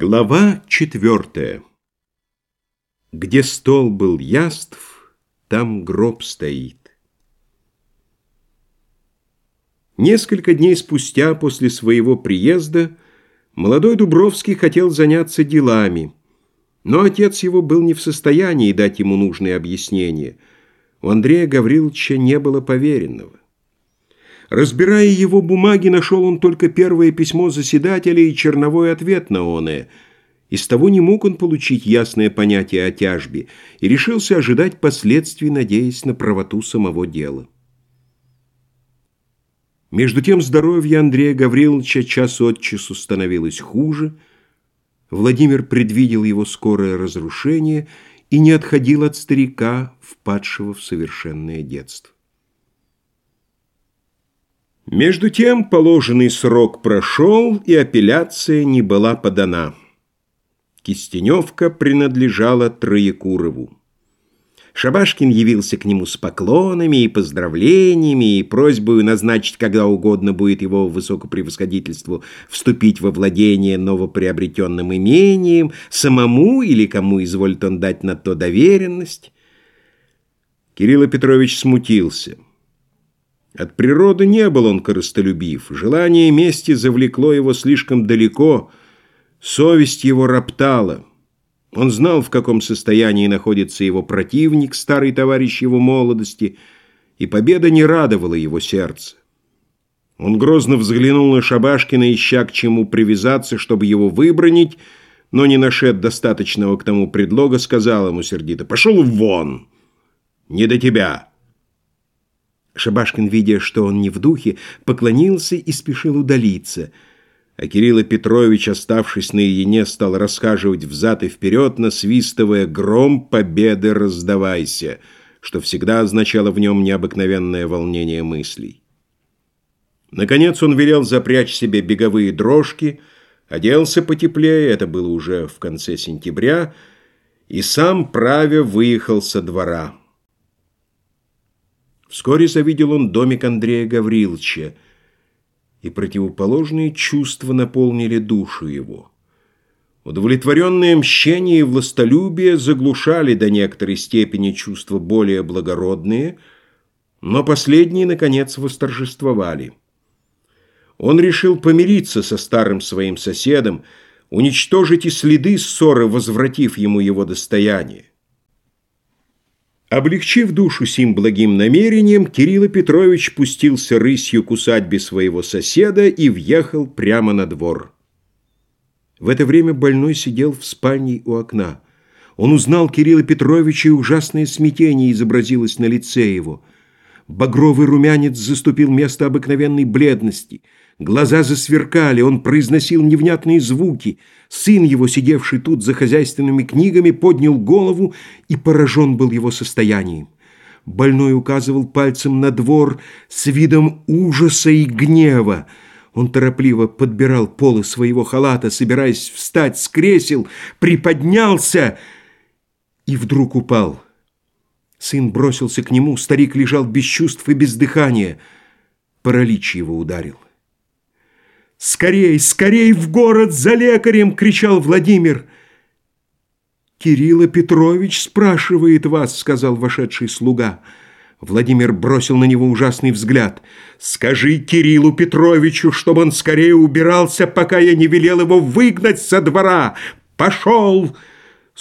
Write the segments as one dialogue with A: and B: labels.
A: Глава четвертая. Где стол был яств, там гроб стоит. Несколько дней спустя после своего приезда молодой Дубровский хотел заняться делами, но отец его был не в состоянии дать ему нужные объяснения. У Андрея Гавриловича не было поверенного. Разбирая его бумаги, нашел он только первое письмо заседателя и черновой ответ на оное. Из того не мог он получить ясное понятие о тяжбе и решился ожидать последствий, надеясь на правоту самого дела. Между тем здоровье Андрея Гавриловича час от часу становилось хуже. Владимир предвидел его скорое разрушение и не отходил от старика, впадшего в совершенное детство. Между тем положенный срок прошел, и апелляция не была подана. Кистеневка принадлежала Троекурову. Шабашкин явился к нему с поклонами и поздравлениями и просьбой назначить, когда угодно будет его высокопревосходительству вступить во владение новоприобретенным имением, самому или кому изволит он дать на то доверенность. Кирилл Петрович смутился. От природы не был он корыстолюбив, желание мести завлекло его слишком далеко, совесть его роптала. Он знал, в каком состоянии находится его противник, старый товарищ его молодости, и победа не радовала его сердце. Он грозно взглянул на Шабашкина, ища к чему привязаться, чтобы его выбронить, но не нашед достаточного к тому предлога, сказал ему сердито «Пошел вон! Не до тебя!» Шабашкин, видя, что он не в духе, поклонился и спешил удалиться. А Кирилл Петрович, оставшись наедине, стал расхаживать взад и вперед, насвистывая «Гром победы раздавайся», что всегда означало в нем необыкновенное волнение мыслей. Наконец он велел запрячь себе беговые дрожки, оделся потеплее, это было уже в конце сентября, и сам правя выехал со двора. Вскоре завидел он домик Андрея Гавриловича, и противоположные чувства наполнили душу его. Удовлетворенное мщение и властолюбие заглушали до некоторой степени чувства более благородные, но последние, наконец, восторжествовали. Он решил помириться со старым своим соседом, уничтожить и следы ссоры, возвратив ему его достояние. Облегчив душу сим благим намерением, Кирилл Петрович пустился рысью к усадьбе своего соседа и въехал прямо на двор. В это время больной сидел в спальне у окна. Он узнал Кирилла Петровича, и ужасное смятение изобразилось на лице его. Багровый румянец заступил место обыкновенной бледности – Глаза засверкали, он произносил невнятные звуки. Сын его, сидевший тут за хозяйственными книгами, поднял голову и поражен был его состоянием. Больной указывал пальцем на двор с видом ужаса и гнева. Он торопливо подбирал полы своего халата, собираясь встать с кресел, приподнялся и вдруг упал. Сын бросился к нему, старик лежал без чувств и без дыхания. Паралич его ударил. «Скорей, скорей в город за лекарем!» — кричал Владимир. «Кирилла Петрович спрашивает вас», — сказал вошедший слуга. Владимир бросил на него ужасный взгляд. «Скажи Кириллу Петровичу, чтобы он скорее убирался, пока я не велел его выгнать со двора! Пошел!»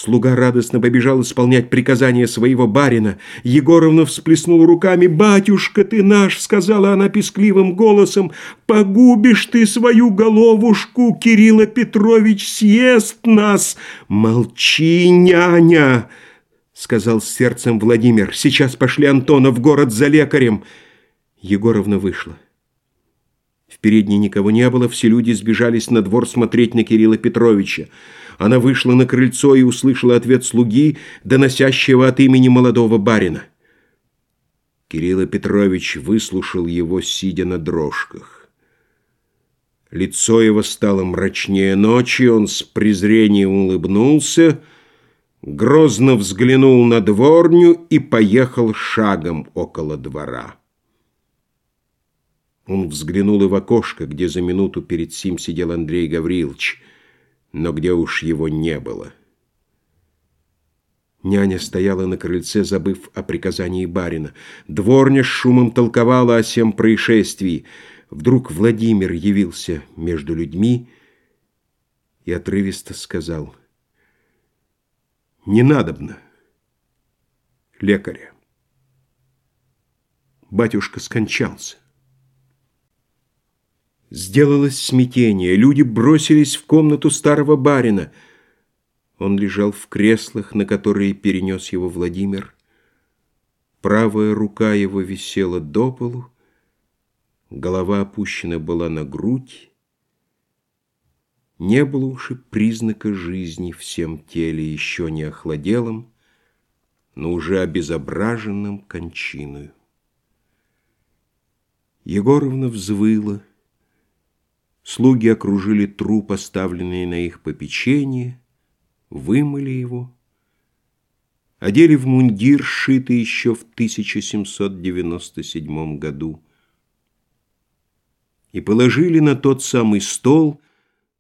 A: Слуга радостно побежал исполнять приказания своего барина. Егоровна всплеснула руками. «Батюшка ты наш!» — сказала она пескливым голосом. «Погубишь ты свою головушку! Кирилла Петрович съест нас!» «Молчи, няня!» — сказал с сердцем Владимир. «Сейчас пошли Антона в город за лекарем!» Егоровна вышла. В передней никого не было, все люди сбежались на двор смотреть на Кирилла Петровича. Она вышла на крыльцо и услышала ответ слуги, доносящего от имени молодого барина. Кирилл Петрович выслушал его, сидя на дрожках. Лицо его стало мрачнее ночи, он с презрением улыбнулся, грозно взглянул на дворню и поехал шагом около двора. Он взглянул и в окошко, где за минуту перед сим сидел Андрей Гаврилович – но где уж его не было. Няня стояла на крыльце, забыв о приказании барина. Дворня с шумом толковала о всем происшествии. Вдруг Владимир явился между людьми и отрывисто сказал. «Не надобно лекаря. Батюшка скончался». Сделалось смятение. Люди бросились в комнату старого барина — он лежал в креслах, на которые перенес его Владимир. Правая рука его висела до полу, голова опущена была на грудь. Не было уж и признака жизни всем теле, еще не охладелом, но уже обезображенным кончиною. Егоровна взвыла. Слуги окружили труп, оставленный на их попечение, вымыли его, одели в мундир, сшитый еще в 1797 году, и положили на тот самый стол,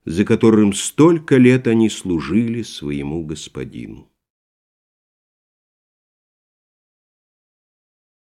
A: за которым столько лет они служили своему господину.